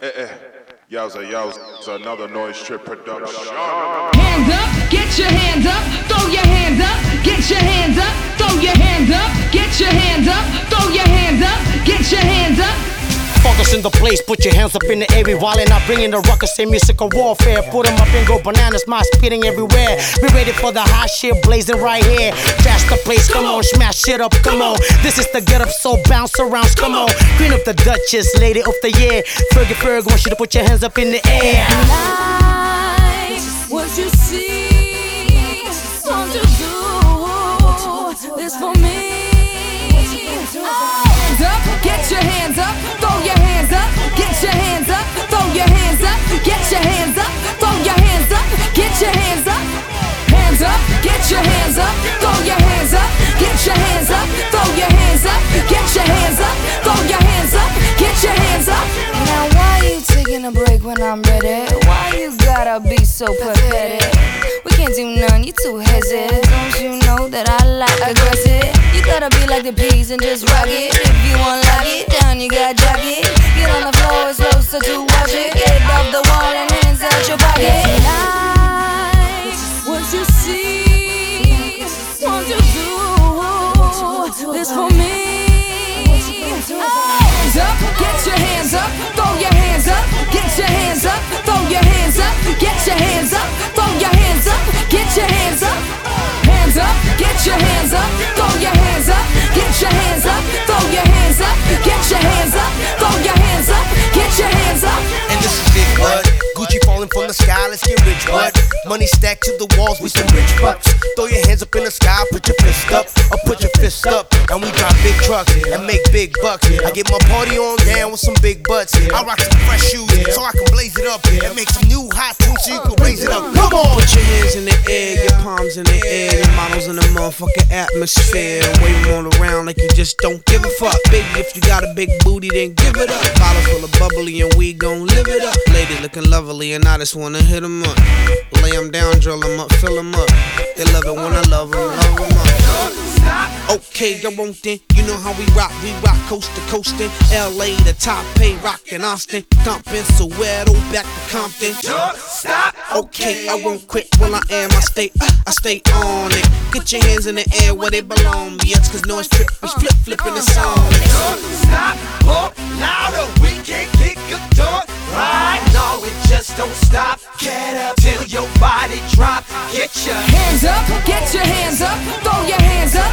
Eh, eh. Yowza, yowza, another noise trip production. Hands up, get your hands up, throw your hands up, get your hands up, throw your hands up, get your hands up, throw your hands up, get your hands up. Focus in the place, put your hands up in the air. We wildin' out, bringing the ruckus, say musical warfare. Put 'em up and go bananas, my spitting everywhere. Be ready for the hot shit blazing right here. Fast the place, come on, smash shit up, come on. This is the get up, so bounce around, come on. Green up the Duchess, lady of the year. Fergie Ferg want you to put your hands up in the air. Like what you see, your hands up, throw your hands up, get your hands up, throw your hands up, get your hands up, throw your hands up, get your hands up. Now why you taking a break when I'm ready? Why you gotta be so pathetic? We can't do none, you too hesitant. Don't you know that I like aggressive? You gotta be like the peas and just rock it. If you want lock it down, you got jock it. Get on the floor, it's closer to watch it. Get off the wall and hands out your pocket. Up, throw your hands up, get your hands up, throw your hands up, get your hands falling from the sky, let's get rich, bud. Money stacked to the walls with some rich bucks. Throw your hands up in the sky, put your fist up, or put your fist up. And we drive big trucks and make big bucks. I get my party on down with some big butts. I rock some fresh shoes up and make some new hot tunes so you can raise it up. Come on! Put your hands in the air, your palms in the air, your models in the motherfucking atmosphere. Wave 'em all around like you just don't give a fuck. Baby, if you got a big booty, then give it up. Bottle full of bubbly and we gon' live it up. Lady looking lovely and I just wanna hit 'em up. Lay 'em down, drill 'em up, fill 'em up. They love it when I love 'em, love 'em up. Okay, I won't then. You know how we rock, we rock coast to coast in LA to top pay, rockin' Austin, Compton, Soweto, back to Compton. Stop. Okay, I won't quit while I am. I stay, uh, I stay on it. Get your hands in the air where they belong. Bitch, cause no it's trip, it's flip flipping the song. Don't Stop, or louder, we can't kick a door right. No, it just don't stop. Get up till your body drop. Get your Hands up, get your hands up, throw your hands up,